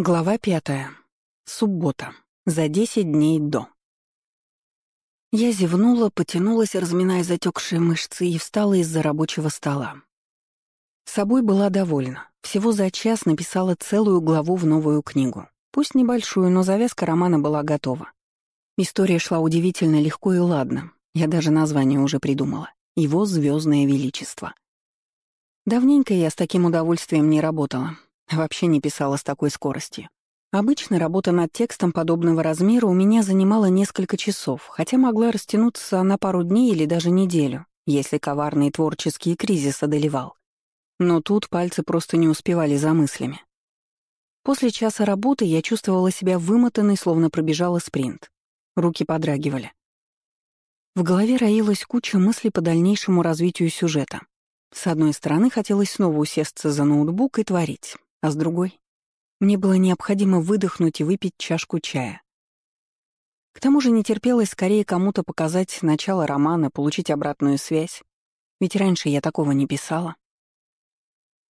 Глава пятая. Суббота. За десять дней до. Я зевнула, потянулась, разминая затекшие мышцы, и встала из-за рабочего стола. С собой была довольна. Всего за час написала целую главу в новую книгу. Пусть небольшую, но завязка романа была готова. История шла удивительно легко и ладно. Я даже название уже придумала. Его звездное величество. Давненько я с таким удовольствием не работала, Вообще не писала с такой скоростью. Обычно работа над текстом подобного размера у меня занимала несколько часов, хотя могла растянуться на пару дней или даже неделю, если коварный творческий кризис одолевал. Но тут пальцы просто не успевали за мыслями. После часа работы я чувствовала себя вымотанной, словно пробежала спринт. Руки подрагивали. В голове роилась куча мыслей по дальнейшему развитию сюжета. С одной стороны, хотелось снова усесться за ноутбук и творить а с другой мне было необходимо выдохнуть и выпить чашку чая. К тому же не терпелось скорее кому-то показать начало романа, получить обратную связь, ведь раньше я такого не писала.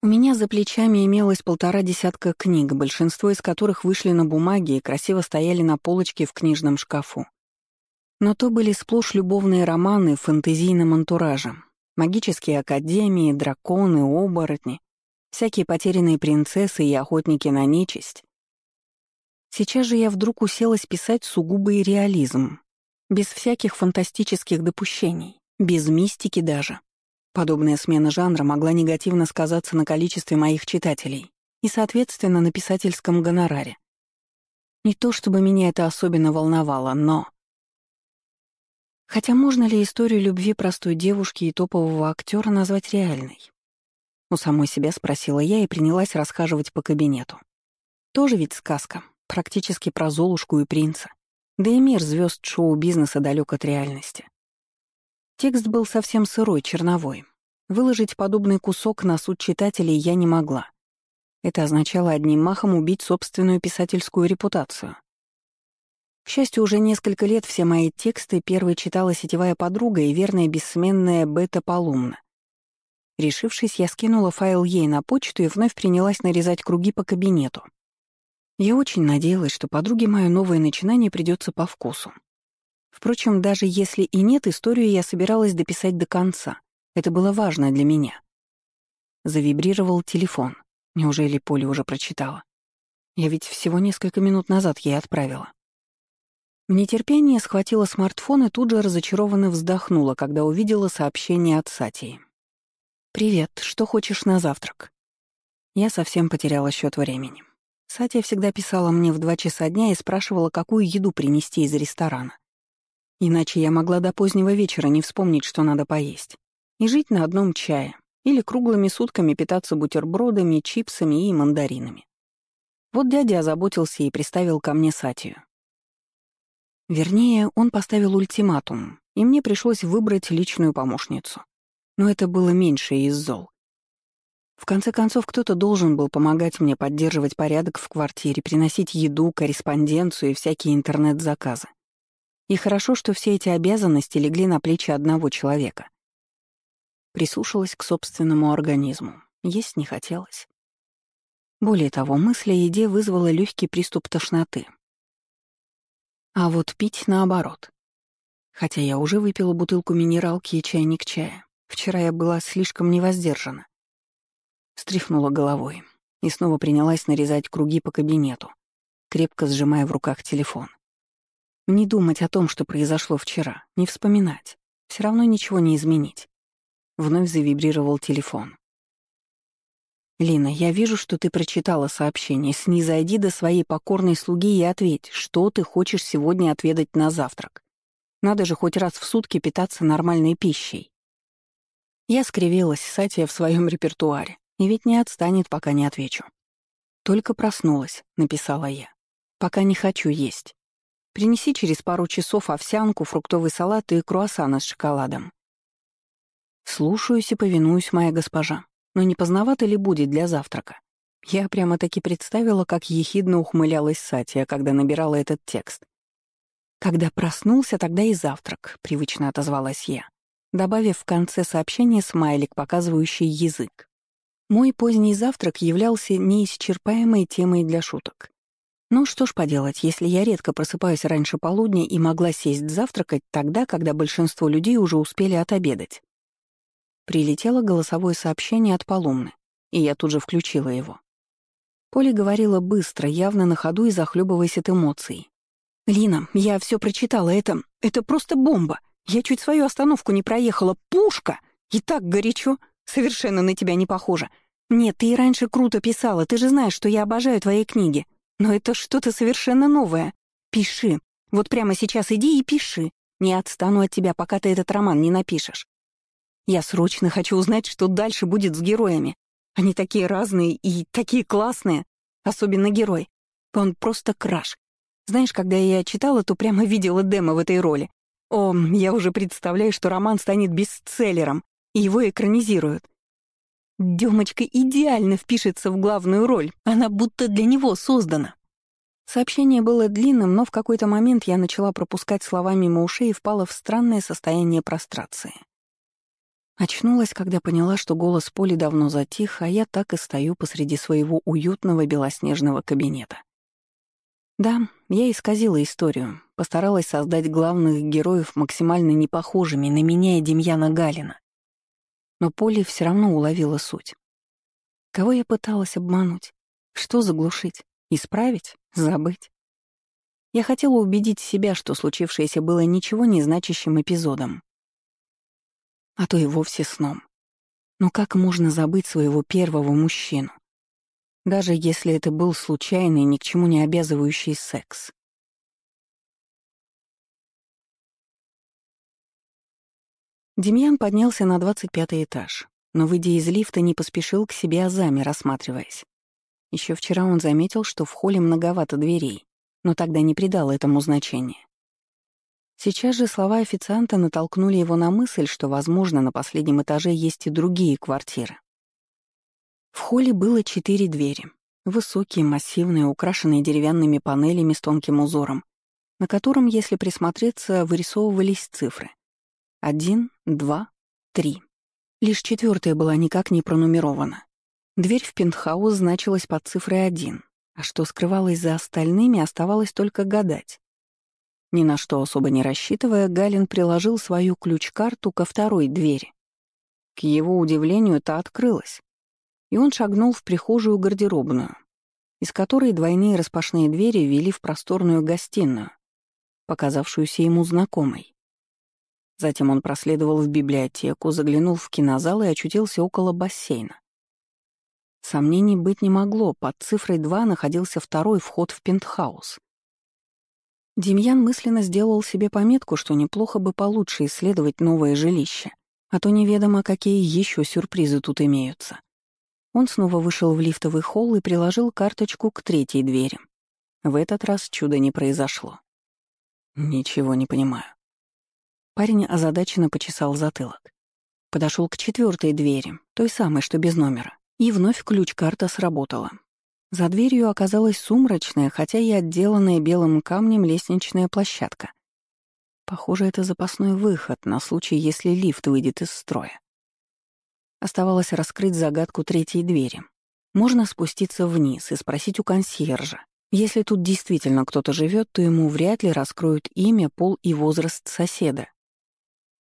У меня за плечами имелось полтора десятка книг, большинство из которых вышли на бумаге и красиво стояли на полочке в книжном шкафу. Но то были сплошь любовные романы в фэнтезийном антураже, магические академии, драконы, оборотни, всякие потерянные принцессы и охотники на нечисть. Сейчас же я вдруг уселась писать сугубый реализм, без всяких фантастических допущений, без мистики даже. Подобная смена жанра могла негативно сказаться на количестве моих читателей и, соответственно, на писательском гонораре. Не то чтобы меня это особенно волновало, но... Хотя можно ли историю любви простой девушки и топового актера назвать реальной? У самой себя спросила я и принялась расхаживать по кабинету. Тоже ведь сказка, практически про Золушку и принца. Да и мир звезд шоу-бизнеса далек от реальности. Текст был совсем сырой, черновой. Выложить подобный кусок на суд читателей я не могла. Это означало одним махом убить собственную писательскую репутацию. К счастью, уже несколько лет все мои тексты первой читала сетевая подруга и верная бессменная Бета Полумна. Решившись, я скинула файл ей на почту и вновь принялась нарезать круги по кабинету. Я очень надеялась, что подруге мое новое начинание придется по вкусу. Впрочем, даже если и нет, историю я собиралась дописать до конца. Это было важно для меня. Завибрировал телефон. Неужели Поля уже прочитала? Я ведь всего несколько минут назад ей отправила. В нетерпении схватила смартфон и тут же разочарованно вздохнула, когда увидела сообщение от Сатии. «Привет, что хочешь на завтрак?» Я совсем потеряла счет времени. Сатя всегда писала мне в два часа дня и спрашивала, какую еду принести из ресторана. Иначе я могла до позднего вечера не вспомнить, что надо поесть. И жить на одном чае. Или круглыми сутками питаться бутербродами, чипсами и мандаринами. Вот дядя озаботился и приставил ко мне Сатию. Вернее, он поставил ультиматум, и мне пришлось выбрать личную помощницу но это было меньше из зол. В конце концов, кто-то должен был помогать мне поддерживать порядок в квартире, приносить еду, корреспонденцию и всякие интернет-заказы. И хорошо, что все эти обязанности легли на плечи одного человека. Прислушалась к собственному организму. Есть не хотелось. Более того, мысль о еде вызвала легкий приступ тошноты. А вот пить наоборот. Хотя я уже выпила бутылку минералки и чайник чая. Вчера я была слишком невоздержана. Стряхнула головой и снова принялась нарезать круги по кабинету, крепко сжимая в руках телефон. Не думать о том, что произошло вчера, не вспоминать. Все равно ничего не изменить. Вновь завибрировал телефон. «Лина, я вижу, что ты прочитала сообщение. Снизойди до своей покорной слуги и ответь, что ты хочешь сегодня отведать на завтрак. Надо же хоть раз в сутки питаться нормальной пищей». Я скривилась, Сатия в своем репертуаре, и ведь не отстанет, пока не отвечу. «Только проснулась», — написала я. «Пока не хочу есть. Принеси через пару часов овсянку, фруктовый салат и круассаны с шоколадом». Слушаюсь и повинуюсь, моя госпожа. Но не поздновато ли будет для завтрака? Я прямо-таки представила, как ехидно ухмылялась Сатия, когда набирала этот текст. «Когда проснулся, тогда и завтрак», — привычно отозвалась я добавив в конце сообщения смайлик, показывающий язык. Мой поздний завтрак являлся неисчерпаемой темой для шуток. Ну что ж поделать, если я редко просыпаюсь раньше полудня и могла сесть завтракать тогда, когда большинство людей уже успели отобедать. Прилетело голосовое сообщение от Полумны, и я тут же включила его. Поля говорила быстро, явно на ходу и захлебываясь от эмоций. «Лина, я все прочитала, это... это просто бомба. Я чуть свою остановку не проехала. Пушка! И так горячо. Совершенно на тебя не похоже. Нет, ты и раньше круто писала, ты же знаешь, что я обожаю твои книги. Но это что-то совершенно новое. Пиши. Вот прямо сейчас иди и пиши. Не отстану от тебя, пока ты этот роман не напишешь. Я срочно хочу узнать, что дальше будет с героями. Они такие разные и такие классные. Особенно герой. Он просто краш. Знаешь, когда я читала, то прямо видела демо в этой роли. О, я уже представляю, что роман станет бестселлером, и его экранизируют. Демочка идеально впишется в главную роль, она будто для него создана. Сообщение было длинным, но в какой-то момент я начала пропускать слова мимо ушей и впала в странное состояние прострации. Очнулась, когда поняла, что голос Поли давно затих, а я так и стою посреди своего уютного белоснежного кабинета. Да, я исказила историю, постаралась создать главных героев максимально непохожими на меня и Демьяна Галина но Полли все равно уловила суть. Кого я пыталась обмануть? Что заглушить? Исправить? Забыть? Я хотела убедить себя, что случившееся было ничего не значащим эпизодом. А то и вовсе сном. Но как можно забыть своего первого мужчину? Даже если это был случайный, ни к чему не обязывающий секс. Демьян поднялся на 25 этаж, но, выйдя из лифта, не поспешил к себе азами, рассматриваясь. Еще вчера он заметил, что в холле многовато дверей, но тогда не придал этому значения. Сейчас же слова официанта натолкнули его на мысль, что, возможно, на последнем этаже есть и другие квартиры. В холле было четыре двери. Высокие, массивные, украшенные деревянными панелями с тонким узором, на котором, если присмотреться, вырисовывались цифры. Один, два, три. Лишь четвертая была никак не пронумерована. Дверь в пентхаус значилась под цифрой один, а что скрывалось за остальными, оставалось только гадать. Ни на что особо не рассчитывая, Галин приложил свою ключ-карту ко второй двери. К его удивлению, та открылась, и он шагнул в прихожую гардеробную, из которой двойные распашные двери вели в просторную гостиную, показавшуюся ему знакомой. Затем он проследовал в библиотеку, заглянул в кинозал и очутился около бассейна. Сомнений быть не могло, под цифрой 2 находился второй вход в пентхаус. Демьян мысленно сделал себе пометку, что неплохо бы получше исследовать новое жилище, а то неведомо, какие еще сюрпризы тут имеются. Он снова вышел в лифтовый холл и приложил карточку к третьей двери. В этот раз чуда не произошло. «Ничего не понимаю», Парень озадаченно почесал затылок. Подошел к четвертой двери, той самой, что без номера, и вновь ключ-карта сработала. За дверью оказалась сумрачная, хотя и отделанная белым камнем лестничная площадка. Похоже, это запасной выход на случай, если лифт выйдет из строя. Оставалось раскрыть загадку третьей двери. Можно спуститься вниз и спросить у консьержа. Если тут действительно кто-то живет, то ему вряд ли раскроют имя, пол и возраст соседа.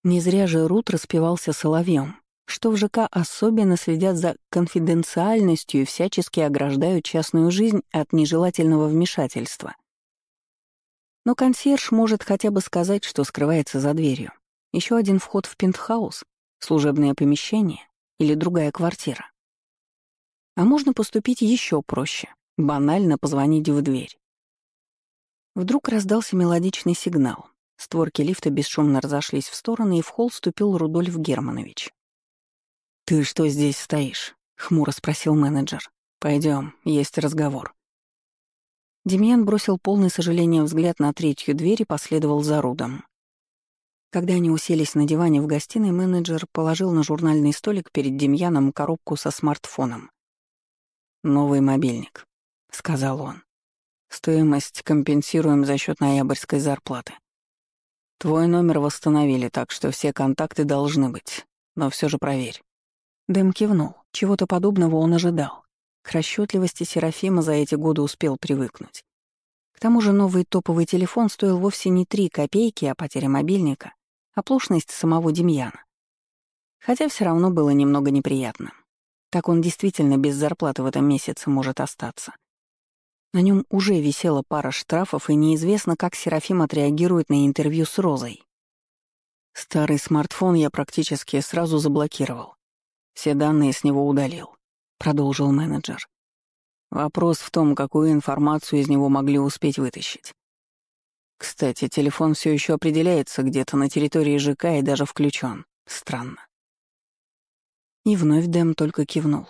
Не зря же Рут распевался соловьем, что в ЖК особенно следят за конфиденциальностью и всячески ограждают частную жизнь от нежелательного вмешательства. Но консьерж может хотя бы сказать, что скрывается за дверью. Еще один вход в пентхаус, служебное помещение или другая квартира. А можно поступить еще проще — банально позвонить в дверь. Вдруг раздался мелодичный сигнал. Створки лифта бесшумно разошлись в стороны, и в холл ступил Рудольф Германович. «Ты что здесь стоишь?» — хмуро спросил менеджер. Пойдем, есть разговор». Демьян бросил полный сожаления взгляд на третью дверь и последовал за Рудом. Когда они уселись на диване в гостиной, менеджер положил на журнальный столик перед Демьяном коробку со смартфоном. «Новый мобильник», — сказал он. «Стоимость компенсируем за счет ноябрьской зарплаты. Твой номер восстановили, так что все контакты должны быть. Но все же проверь». Дэм кивнул. Чего-то подобного он ожидал. К расчетливости Серафима за эти годы успел привыкнуть. К тому же новый топовый телефон стоил вовсе не три копейки, а потеря мобильника, оплошность самого Демьяна. Хотя все равно было немного неприятно. Так он действительно без зарплаты в этом месяце может остаться. На нем уже висела пара штрафов, и неизвестно, как Серафим отреагирует на интервью с Розой. Старый смартфон я практически сразу заблокировал. Все данные с него удалил, продолжил менеджер. Вопрос в том, какую информацию из него могли успеть вытащить. Кстати, телефон все еще определяется где-то на территории ЖК и даже включен. Странно. И вновь Дэм только кивнул.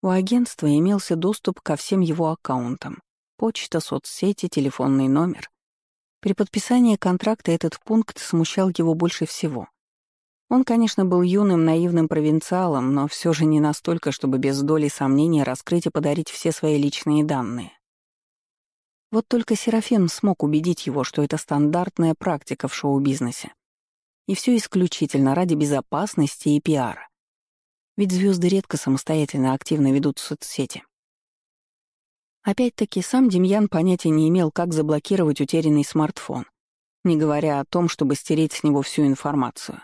У агентства имелся доступ ко всем его аккаунтам. Почта, соцсети, телефонный номер. При подписании контракта этот пункт смущал его больше всего. Он, конечно, был юным, наивным провинциалом, но все же не настолько, чтобы без доли сомнения раскрыть и подарить все свои личные данные. Вот только Серафим смог убедить его, что это стандартная практика в шоу-бизнесе. И все исключительно ради безопасности и пиара. Ведь звезды редко самостоятельно активно ведут соцсети. Опять-таки, сам Демьян понятия не имел, как заблокировать утерянный смартфон, не говоря о том, чтобы стереть с него всю информацию.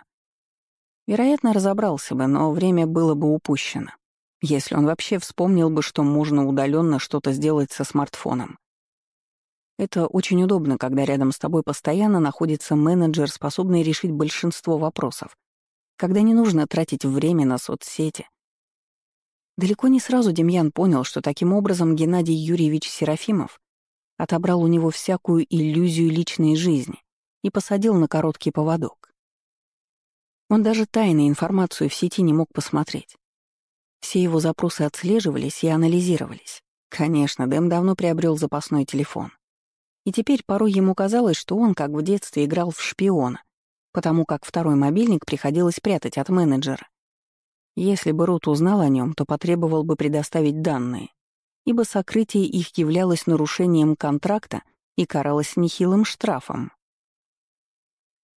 Вероятно, разобрался бы, но время было бы упущено, если он вообще вспомнил бы, что можно удаленно что-то сделать со смартфоном. Это очень удобно, когда рядом с тобой постоянно находится менеджер, способный решить большинство вопросов, когда не нужно тратить время на соцсети, Далеко не сразу Демьян понял, что таким образом Геннадий Юрьевич Серафимов отобрал у него всякую иллюзию личной жизни и посадил на короткий поводок. Он даже тайную информацию в сети не мог посмотреть. Все его запросы отслеживались и анализировались. Конечно, Дэм давно приобрел запасной телефон. И теперь порой ему казалось, что он, как в детстве, играл в шпиона, потому как второй мобильник приходилось прятать от менеджера. Если бы Рут узнал о нем, то потребовал бы предоставить данные, ибо сокрытие их являлось нарушением контракта и каралось нехилым штрафом.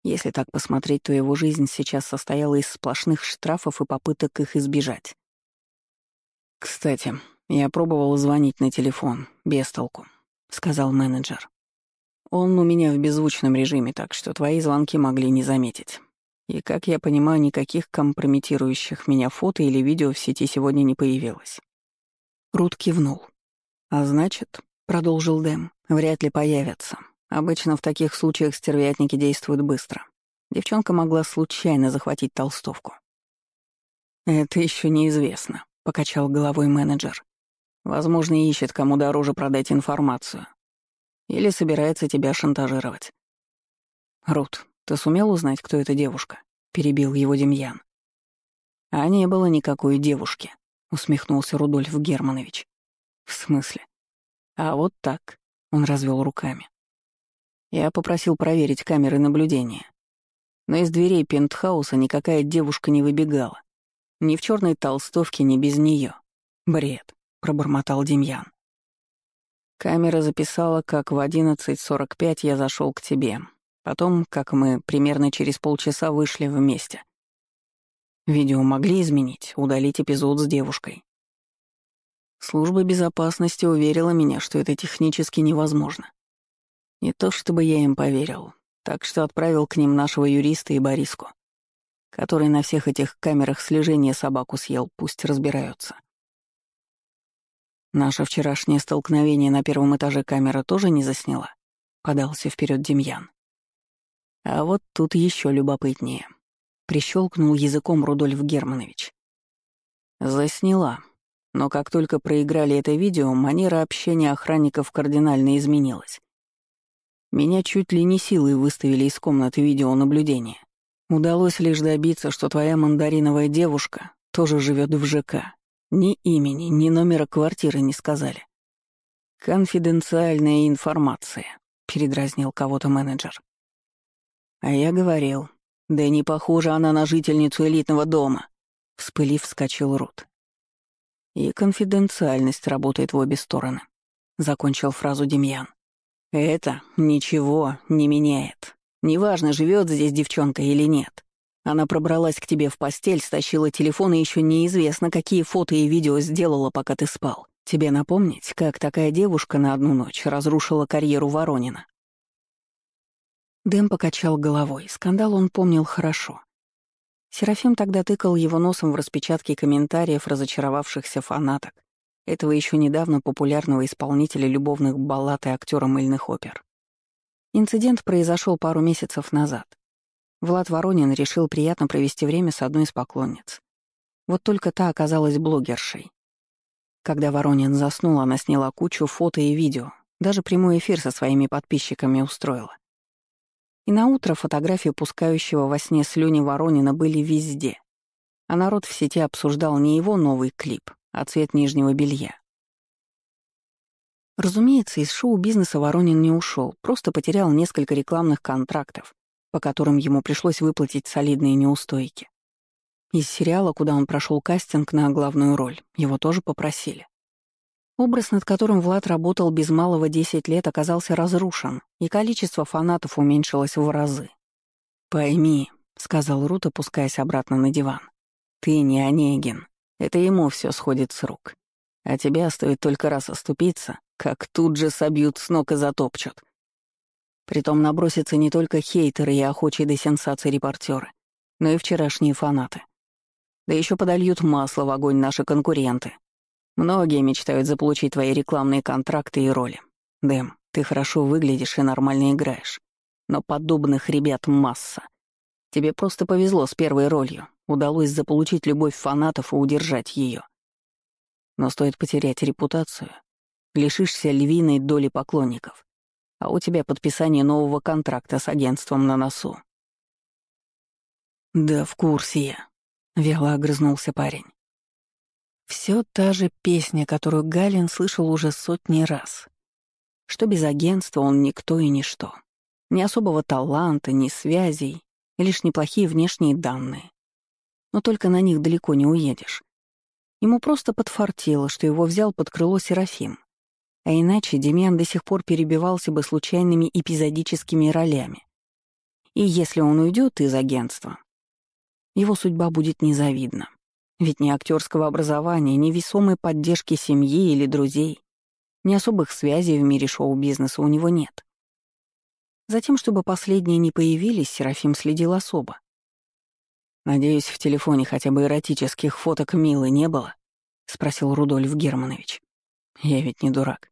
Если так посмотреть, то его жизнь сейчас состояла из сплошных штрафов и попыток их избежать. «Кстати, я пробовал звонить на телефон, без толку», — сказал менеджер. «Он у меня в беззвучном режиме, так что твои звонки могли не заметить. И, как я понимаю, никаких компрометирующих меня фото или видео в сети сегодня не появилось. Рут кивнул. «А значит, — продолжил Дэм, — вряд ли появятся. Обычно в таких случаях стервятники действуют быстро. Девчонка могла случайно захватить толстовку. «Это еще неизвестно», — покачал головой менеджер. «Возможно, ищет, кому дороже продать информацию. Или собирается тебя шантажировать». «Рут, «Ты сумел узнать, кто эта девушка?» — перебил его Демьян. «А не было никакой девушки», — усмехнулся Рудольф Германович. «В смысле?» «А вот так», — он развел руками. Я попросил проверить камеры наблюдения. Но из дверей пентхауса никакая девушка не выбегала. Ни в черной толстовке, ни без нее. «Бред», — пробормотал Демьян. Камера записала, как в 11.45 я зашел к тебе, Потом, как мы примерно через полчаса вышли вместе. Видео могли изменить, удалить эпизод с девушкой. Служба безопасности уверила меня, что это технически невозможно. Не то чтобы я им поверил, так что отправил к ним нашего юриста и Бориску, который на всех этих камерах слежения собаку съел, пусть разбираются. Наше вчерашнее столкновение на первом этаже камера тоже не засняла, подался вперед Демьян. А вот тут еще любопытнее. Прищелкнул языком Рудольф Германович. Засняла. Но как только проиграли это видео, манера общения охранников кардинально изменилась. Меня чуть ли не силой выставили из комнаты видеонаблюдения. Удалось лишь добиться, что твоя мандариновая девушка тоже живет в ЖК. Ни имени, ни номера квартиры не сказали. «Конфиденциальная информация», — передразнил кого-то менеджер. А я говорил, да не похожа она на жительницу элитного дома. Вспылив, вскочил Рут. И конфиденциальность работает в обе стороны. Закончил фразу Демьян. Это ничего не меняет. Неважно, живет здесь девчонка или нет. Она пробралась к тебе в постель, стащила телефон и еще неизвестно, какие фото и видео сделала, пока ты спал. Тебе напомнить, как такая девушка на одну ночь разрушила карьеру Воронина?» Дэм покачал головой. Скандал он помнил хорошо. Серафим тогда тыкал его носом в распечатки комментариев разочаровавшихся фанаток, этого еще недавно популярного исполнителя любовных баллад и актера мыльных опер. Инцидент произошел пару месяцев назад. Влад Воронин решил приятно провести время с одной из поклонниц. Вот только та оказалась блогершей. Когда Воронин заснул, она сняла кучу фото и видео, даже прямой эфир со своими подписчиками устроила. И на утро фотографии пускающего во сне слюни Воронина были везде. А народ в сети обсуждал не его новый клип, а цвет нижнего белья. Разумеется, из шоу-бизнеса Воронин не ушел, просто потерял несколько рекламных контрактов, по которым ему пришлось выплатить солидные неустойки. Из сериала, куда он прошел кастинг на главную роль, его тоже попросили. Образ, над которым Влад работал без малого 10 лет, оказался разрушен, и количество фанатов уменьшилось в разы. «Пойми», — сказал Рут, опускаясь обратно на диван, — «ты не Онегин. Это ему все сходит с рук. А тебя стоит только раз оступиться, как тут же собьют с ног и затопчут. Притом набросятся не только хейтеры и охочие до сенсаций репортеры, но и вчерашние фанаты. Да еще подольют масло в огонь наши конкуренты. Многие мечтают заполучить твои рекламные контракты и роли. Дэм, ты хорошо выглядишь и нормально играешь. Но подобных ребят масса. Тебе просто повезло с первой ролью. Удалось заполучить любовь фанатов и удержать ее. Но стоит потерять репутацию, лишишься львиной доли поклонников, а у тебя подписание нового контракта с агентством на носу. «Да в курсе я», — вяло огрызнулся парень. Все та же песня, которую Галин слышал уже сотни раз. Что без агентства он никто и ничто. Ни особого таланта, ни связей, лишь неплохие внешние данные. Но только на них далеко не уедешь. Ему просто подфартило, что его взял под крыло Серафим. А иначе Демьян до сих пор перебивался бы случайными эпизодическими ролями. И если он уйдет из агентства, его судьба будет незавидна. Ведь ни актерского образования, ни весомой поддержки семьи или друзей, ни особых связей в мире шоу-бизнеса у него нет. Затем, чтобы последние не появились, Серафим следил особо. «Надеюсь, в телефоне хотя бы эротических фоток Милы не было?» — спросил Рудольф Германович. «Я ведь не дурак.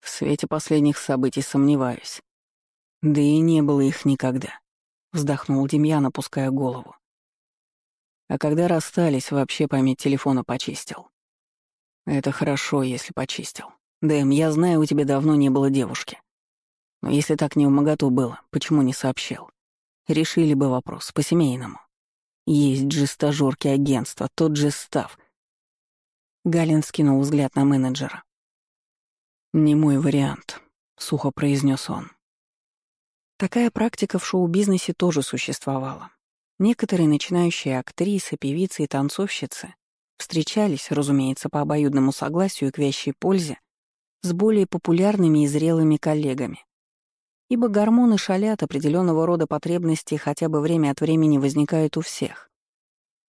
В свете последних событий сомневаюсь. Да и не было их никогда», — вздохнул Демьян, опуская голову. А когда расстались, вообще память телефона почистил. Это хорошо, если почистил. Дэм, я знаю, у тебя давно не было девушки. Но если так не умоготу было, почему не сообщил? Решили бы вопрос по-семейному. Есть же стажёрки агентства, тот же став. Галин скинул взгляд на менеджера. «Не мой вариант», — сухо произнес он. Такая практика в шоу-бизнесе тоже существовала. Некоторые начинающие актрисы, певицы и танцовщицы встречались, разумеется, по обоюдному согласию и к вящей пользе, с более популярными и зрелыми коллегами. Ибо гормоны шалят, определенного рода потребности хотя бы время от времени возникают у всех.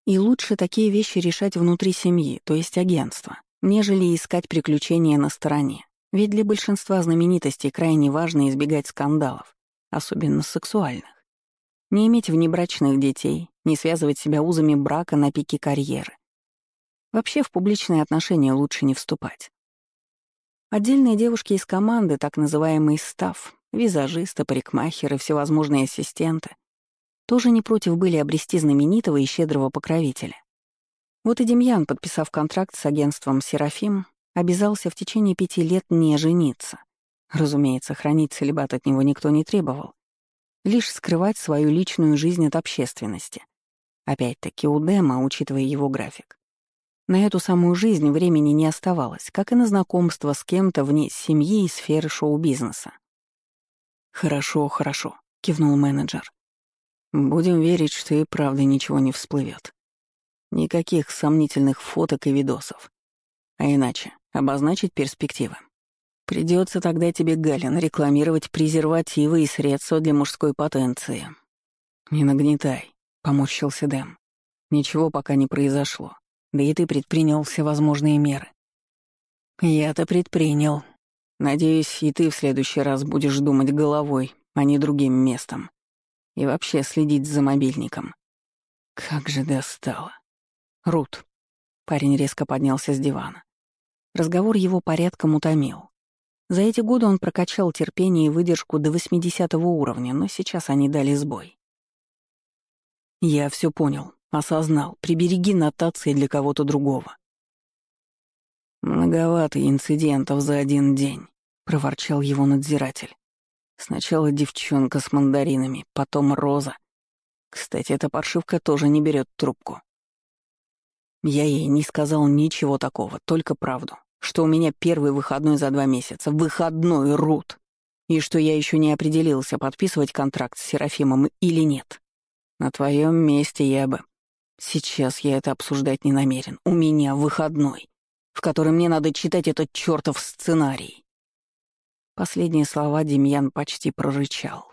И лучше такие вещи решать внутри семьи, то есть агентства, нежели искать приключения на стороне. Ведь для большинства знаменитостей крайне важно избегать скандалов, особенно сексуальных. Не иметь внебрачных детей, не связывать себя узами брака на пике карьеры. Вообще в публичные отношения лучше не вступать. Отдельные девушки из команды, так называемый став, визажисты, парикмахеры, всевозможные ассистенты, тоже не против были обрести знаменитого и щедрого покровителя. Вот и Демьян, подписав контракт с агентством «Серафим», обязался в течение пяти лет не жениться. Разумеется, хранить целебат от него никто не требовал лишь скрывать свою личную жизнь от общественности. Опять-таки у Дэма, учитывая его график. На эту самую жизнь времени не оставалось, как и на знакомство с кем-то вне семьи и сферы шоу-бизнеса. «Хорошо, хорошо», — кивнул менеджер. «Будем верить, что и правда ничего не всплывет. Никаких сомнительных фоток и видосов. А иначе обозначить перспективы. Придется тогда тебе, Галин, рекламировать презервативы и средства для мужской потенции. Не нагнетай, поморщился Дэм. Ничего пока не произошло. Да и ты предпринял все возможные меры. Я-то предпринял. Надеюсь, и ты в следующий раз будешь думать головой, а не другим местом. И вообще следить за мобильником. Как же достало. Рут. Парень резко поднялся с дивана. Разговор его порядком утомил. За эти годы он прокачал терпение и выдержку до 80 уровня, но сейчас они дали сбой. Я все понял, осознал. Прибереги нотации для кого-то другого. Многовато инцидентов за один день, проворчал его надзиратель. Сначала девчонка с мандаринами, потом Роза. Кстати, эта паршивка тоже не берет трубку. Я ей не сказал ничего такого, только правду что у меня первый выходной за два месяца. Выходной, Рут. И что я еще не определился, подписывать контракт с Серафимом или нет. На твоем месте я бы... Сейчас я это обсуждать не намерен. У меня выходной, в который мне надо читать этот чертов сценарий. Последние слова Демьян почти прорычал.